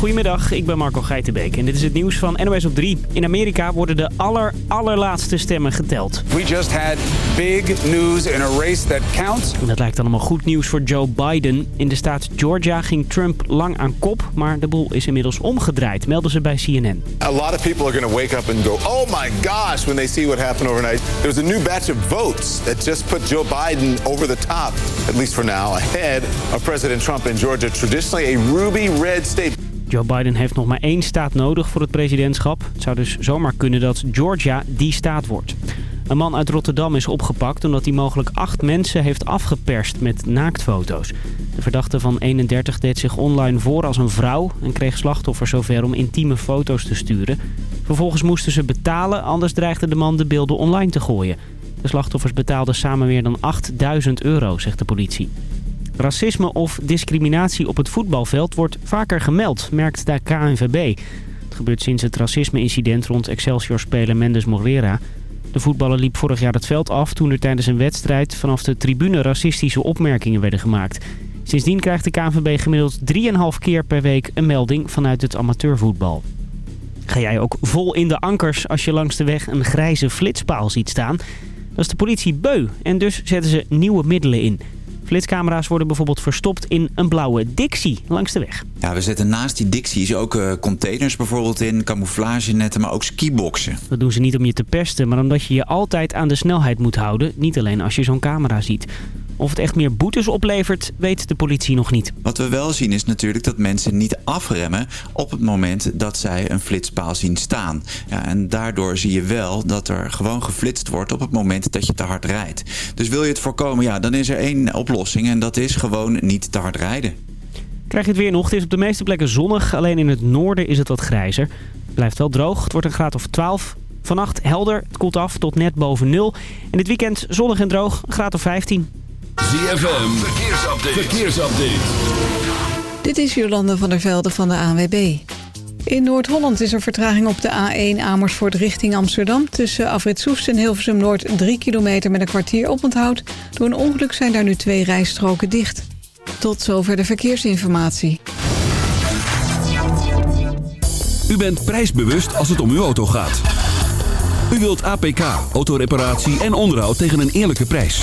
Goedemiddag, ik ben Marco Geitenbeek en dit is het nieuws van NOS op 3. In Amerika worden de aller, allerlaatste stemmen geteld. We just had big news in a race that counts. En dat lijkt allemaal goed nieuws voor Joe Biden. In de staat Georgia ging Trump lang aan kop, maar de boel is inmiddels omgedraaid, melden ze bij CNN. A lot of people are going to wake up and go, oh my gosh, when they see what happened overnight. There's a new batch of votes that just put Joe Biden over the top, at least for now, ahead of President Trump in Georgia, traditionally a ruby red state. Joe Biden heeft nog maar één staat nodig voor het presidentschap. Het zou dus zomaar kunnen dat Georgia die staat wordt. Een man uit Rotterdam is opgepakt omdat hij mogelijk acht mensen heeft afgeperst met naaktfoto's. De verdachte van 31 deed zich online voor als een vrouw en kreeg slachtoffers zover om intieme foto's te sturen. Vervolgens moesten ze betalen, anders dreigde de man de beelden online te gooien. De slachtoffers betaalden samen meer dan 8000 euro, zegt de politie. Racisme of discriminatie op het voetbalveld wordt vaker gemeld, merkt de KNVB. Het gebeurt sinds het racisme-incident rond Excelsior-speler Mendes Morera. De voetballer liep vorig jaar het veld af toen er tijdens een wedstrijd vanaf de tribune racistische opmerkingen werden gemaakt. Sindsdien krijgt de KNVB gemiddeld 3,5 keer per week een melding vanuit het amateurvoetbal. Ga jij ook vol in de ankers als je langs de weg een grijze flitspaal ziet staan? Dat is de politie beu en dus zetten ze nieuwe middelen in. Flitscamera's worden bijvoorbeeld verstopt in een blauwe Dixie langs de weg. Ja, we zetten naast die Dixies ook uh, containers bijvoorbeeld in, camouflagenetten, maar ook skiboxen. Dat doen ze niet om je te pesten, maar omdat je je altijd aan de snelheid moet houden. Niet alleen als je zo'n camera ziet. Of het echt meer boetes oplevert, weet de politie nog niet. Wat we wel zien is natuurlijk dat mensen niet afremmen op het moment dat zij een flitspaal zien staan. Ja, en daardoor zie je wel dat er gewoon geflitst wordt op het moment dat je te hard rijdt. Dus wil je het voorkomen, ja, dan is er één oplossing en dat is gewoon niet te hard rijden. Krijg je het weer nog. Het is op de meeste plekken zonnig. Alleen in het noorden is het wat grijzer. Het blijft wel droog. Het wordt een graad of 12. Vannacht helder. Het koelt af tot net boven nul. En dit weekend zonnig en droog. Een graad of 15. ZFM, verkeersupdate. verkeersupdate. Dit is Jolande van der Velde van de ANWB. In Noord-Holland is er vertraging op de A1 Amersfoort richting Amsterdam. Tussen Afrit Soest en Hilversum Noord 3 kilometer met een kwartier oponthoud. Door een ongeluk zijn daar nu twee rijstroken dicht. Tot zover de verkeersinformatie. U bent prijsbewust als het om uw auto gaat. U wilt APK, autoreparatie en onderhoud tegen een eerlijke prijs.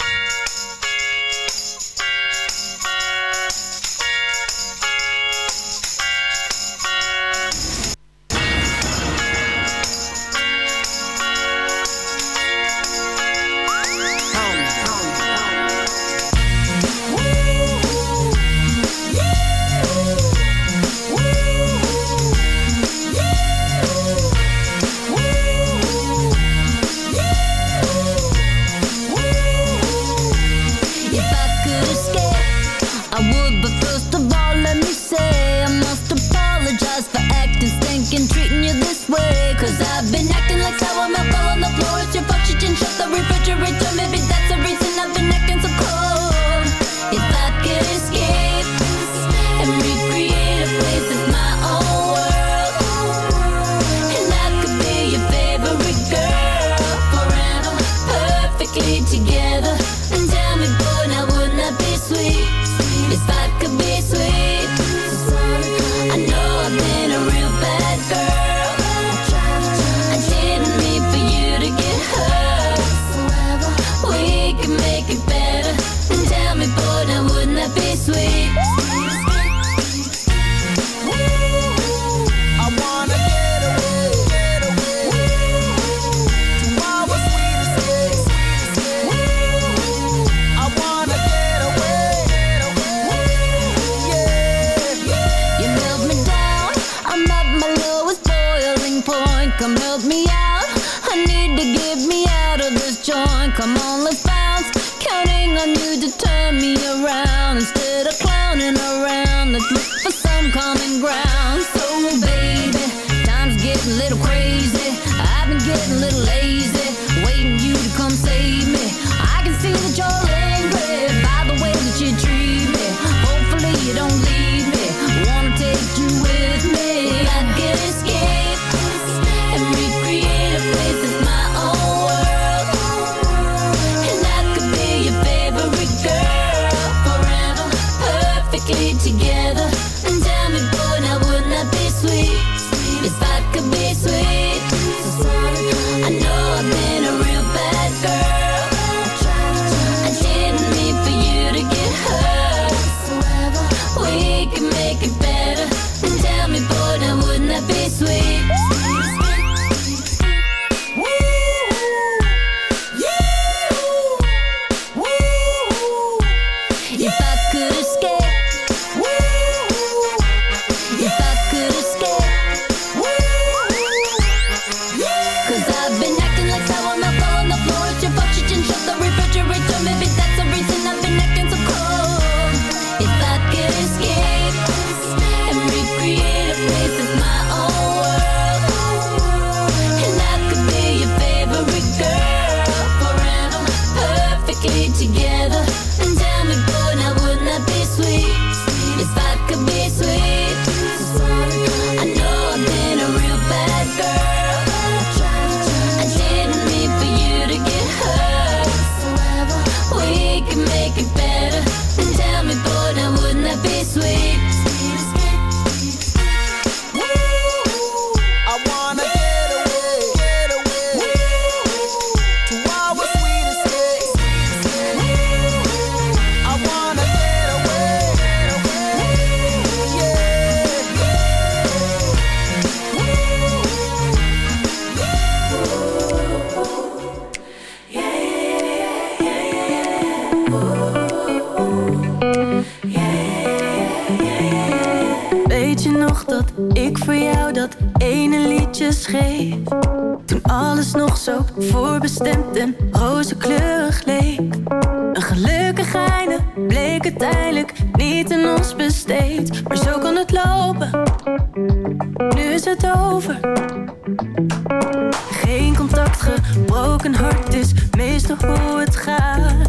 fucking treating you this way. Cause I've been acting like sour milk all on the floor. It's your fault you didn't shut the refrigerator maar zo kan het lopen. Nu is het over. Geen contact, gebroken hart dus is meestal hoe het gaat.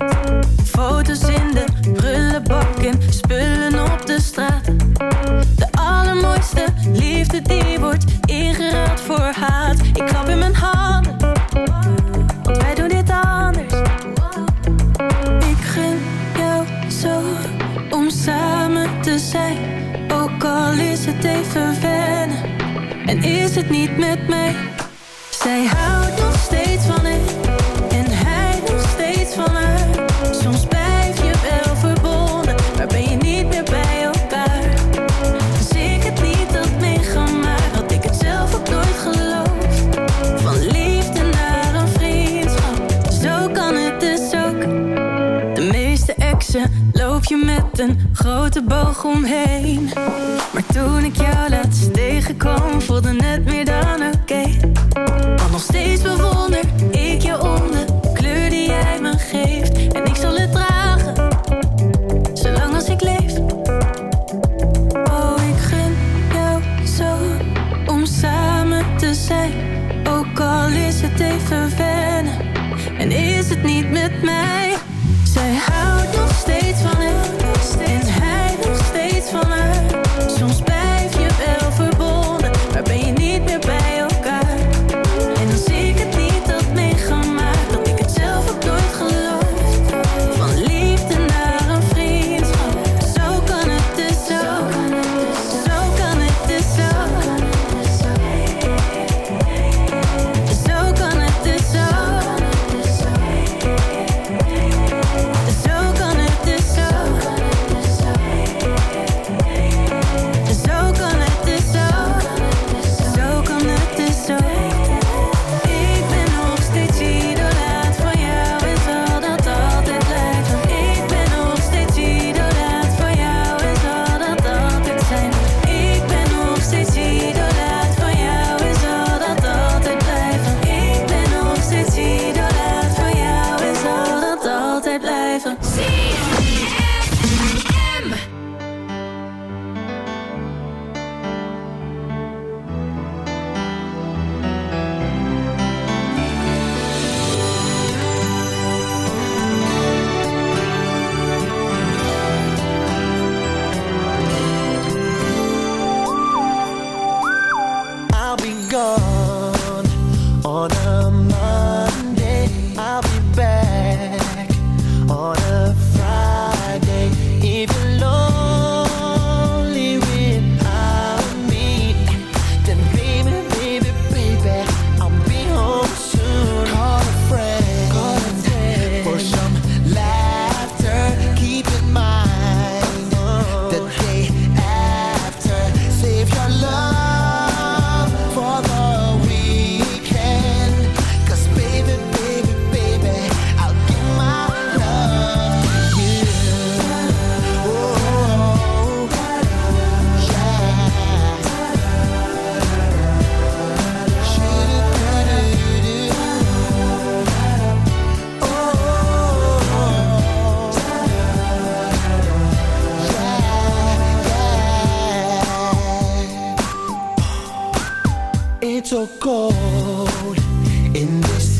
Cold in this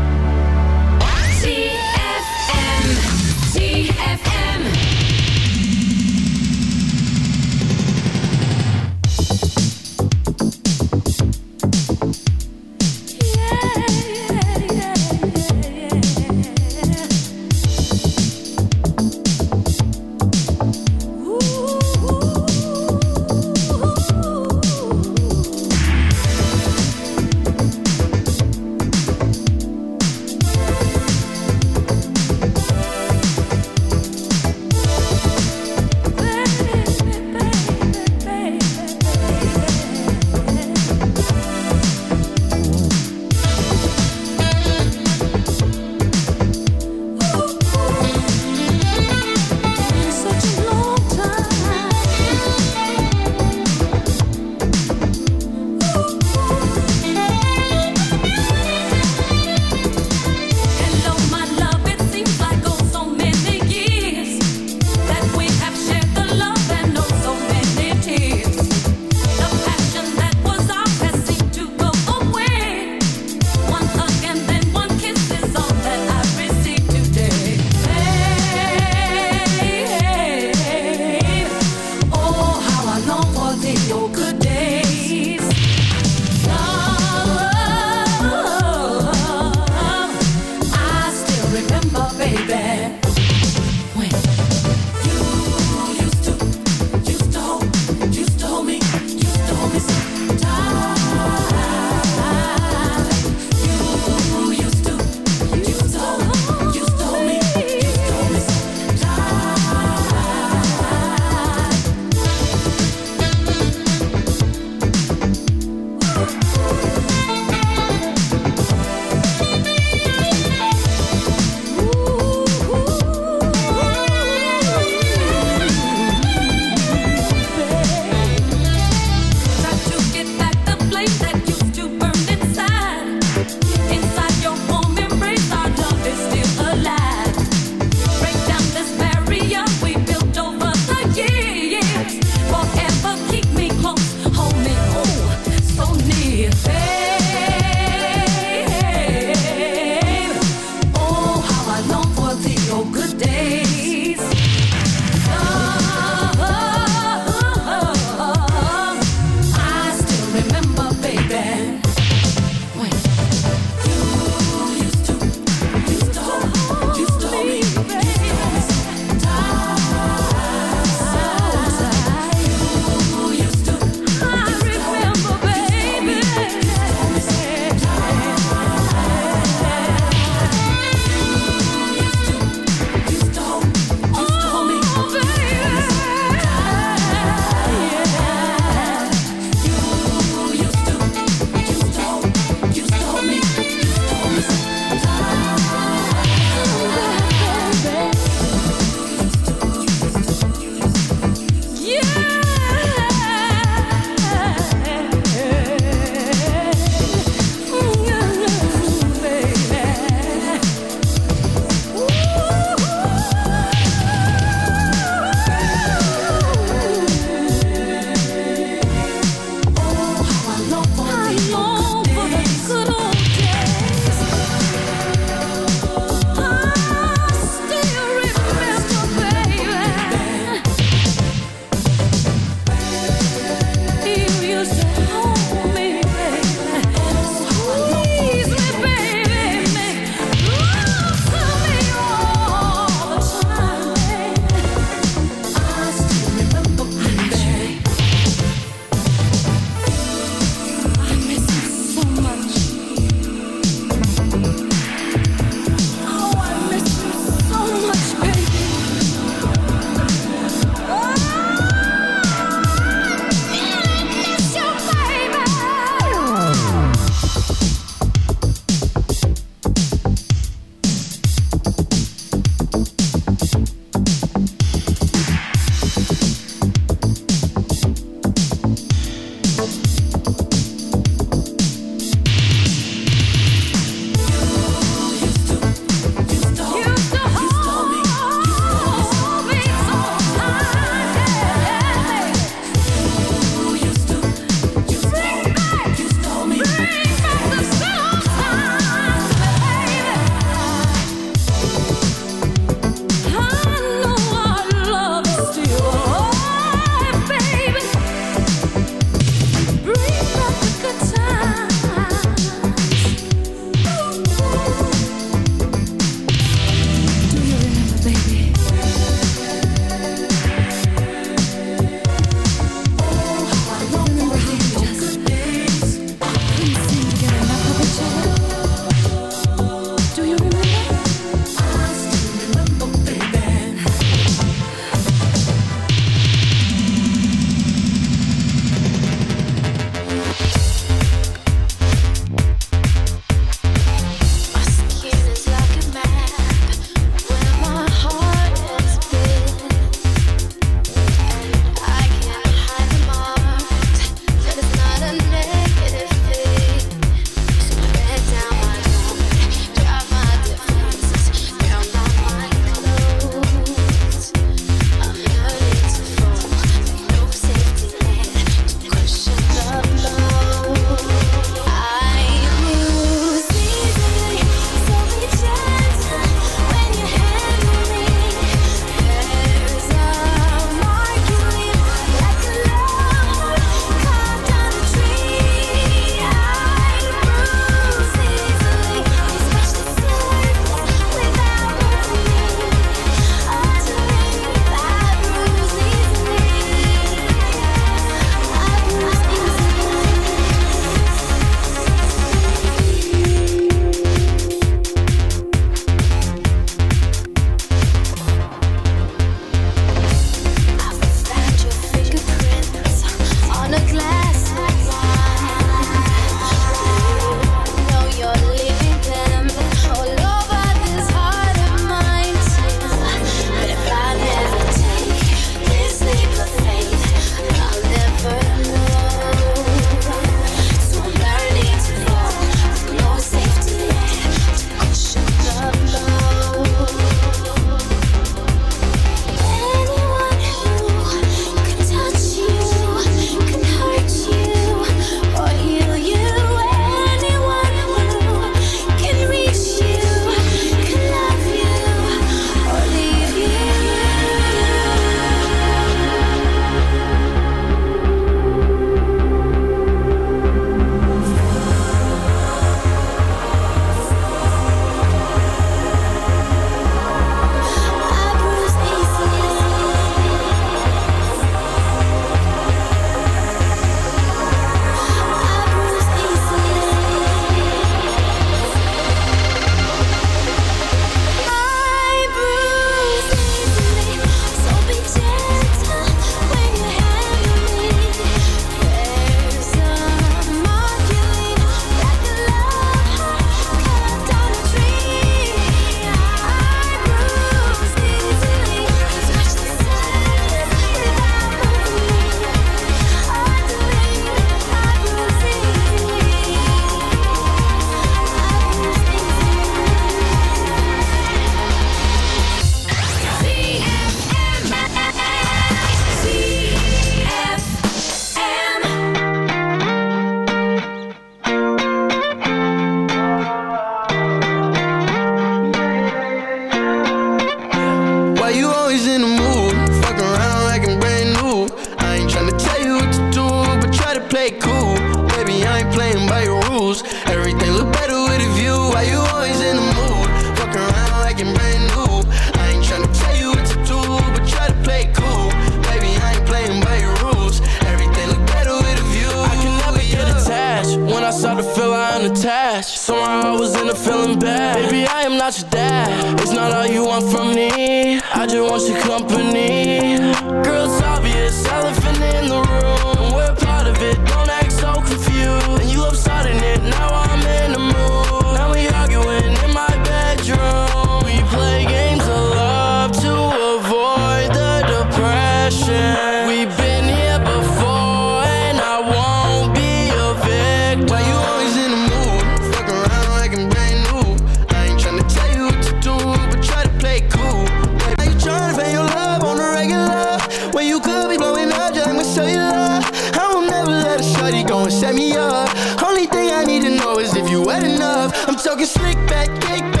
talking slick back, kick back.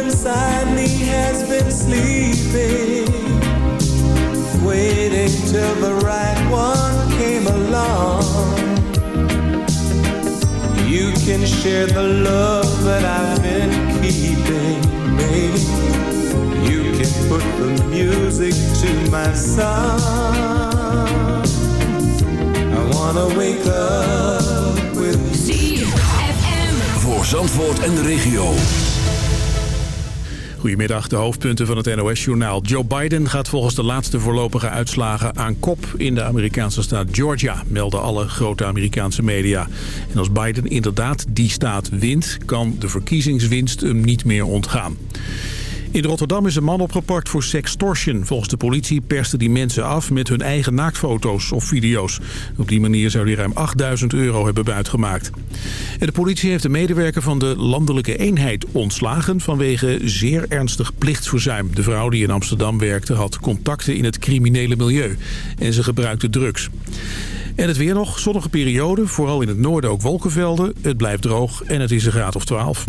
inside me has been sleeping Waiting till the right one came along. You can share the love that I've been keeping, baby. You can put the music to my song. I wanna wake up with you. Zandvoort en de regio. Goedemiddag, de hoofdpunten van het NOS-journaal. Joe Biden gaat volgens de laatste voorlopige uitslagen aan kop in de Amerikaanse staat Georgia, melden alle grote Amerikaanse media. En als Biden inderdaad die staat wint, kan de verkiezingswinst hem niet meer ontgaan. In Rotterdam is een man opgepakt voor sextortion. Volgens de politie perste die mensen af met hun eigen naaktfoto's of video's. Op die manier zou hij ruim 8000 euro hebben buitgemaakt. En de politie heeft de medewerker van de landelijke eenheid ontslagen... vanwege zeer ernstig plichtsverzuim. De vrouw die in Amsterdam werkte had contacten in het criminele milieu. En ze gebruikte drugs. En het weer nog, zonnige periode, vooral in het noorden ook wolkenvelden. Het blijft droog en het is een graad of 12.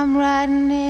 I'm riding in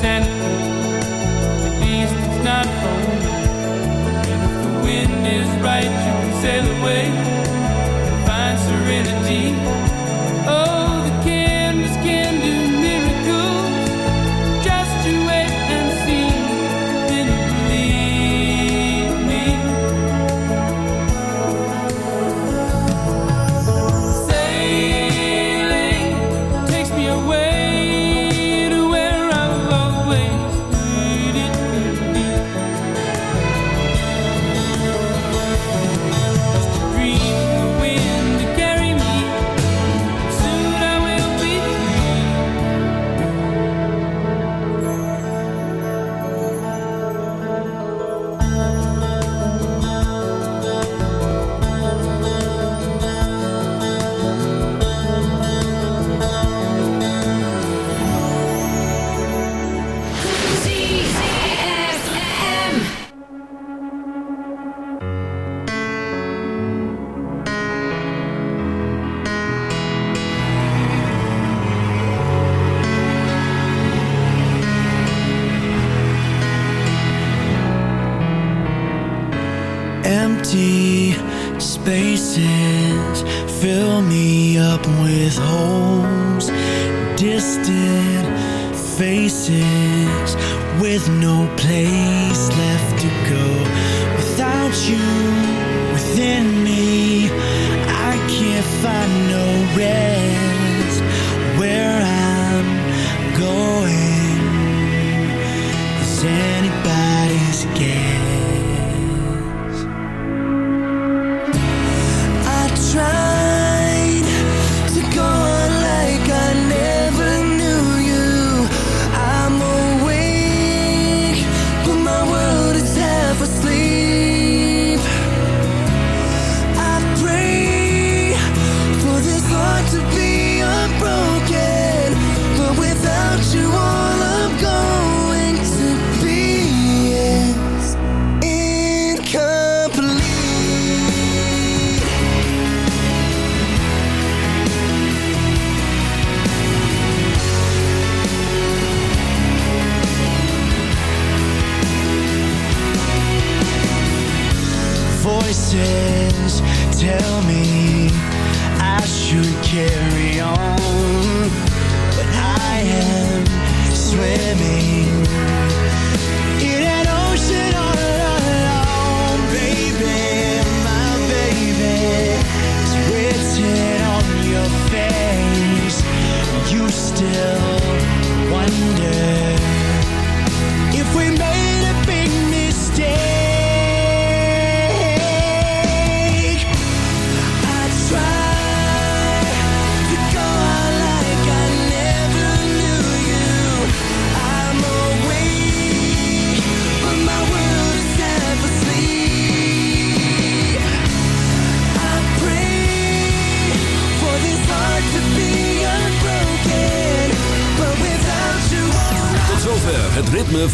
sent